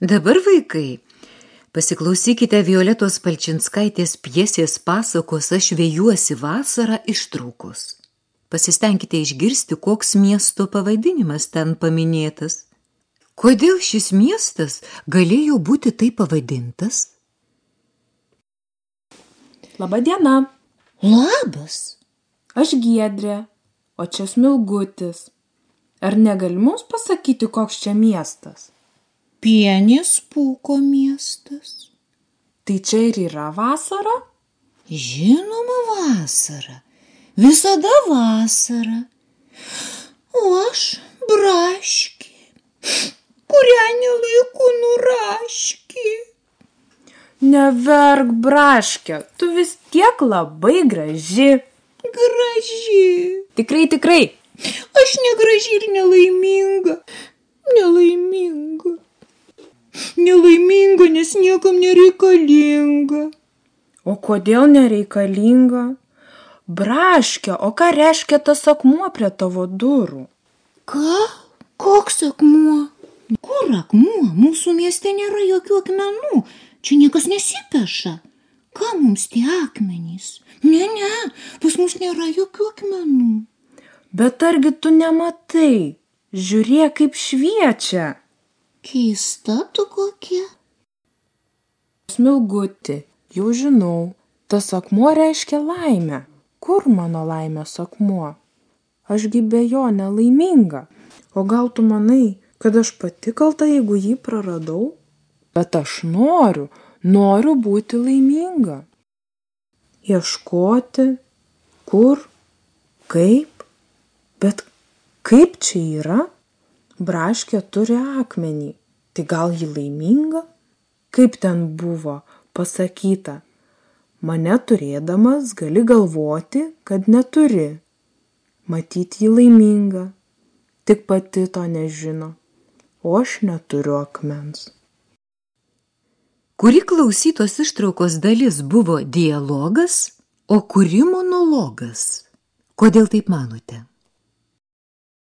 Dabar vaikai, pasiklausykite Violetos Palčinskaitės pjesės pasakos Aš vėjuosi vasarą ištraukus. Pasistengkite išgirsti, koks miesto pavadinimas ten paminėtas. Kodėl šis miestas galėjo būti taip pavadintas? Labą dieną, Labas. aš Giedrė, o čia Smilgutis. Ar negali mums pasakyti, koks čia miestas? Pienės pūko miestas. Tai čia ir yra vasara? Žinoma vasara. Visada vasara. O aš braškė, kurią nelaiku nuraškė. Neverk, braškė, tu vis tiek labai graži. Graži. Tikrai, tikrai. Aš negraži ir nelaiminga. Nelaiminga. Nes niekam nereikalinga. O kodėl nereikalinga? Braškė, o ką reiškia tas akmuo prie tavo durų? Ką? Koks akmuo? Kur akmuo? Mūsų mieste nėra jokių akmenų. Čia niekas nesipeša. Ką mums tie akmenys? Ne, ne, pas mus nėra jokių akmenų. Bet argi tu nematai? Žiūrėk, kaip šviečia. Keista tu kokia. Smilguti, jau žinau, tas akmuo reiškia laimę. Kur mano laimės akmuo? Ašgi be jo nelaiminga. O gal tu manai, kad aš pati kalta, jeigu jį praradau? Bet aš noriu, noriu būti laiminga. Ieškoti, kur, kaip, bet kaip čia yra? Braškė turi akmenį, tai gal ji laiminga? Kaip ten buvo pasakyta, mane turėdamas gali galvoti, kad neturi. Matyt jį laiminga, tik pati to nežino, o aš neturiu akmens. Kuri klausytos ištraukos dalis buvo dialogas, o kuri monologas? Kodėl taip manote?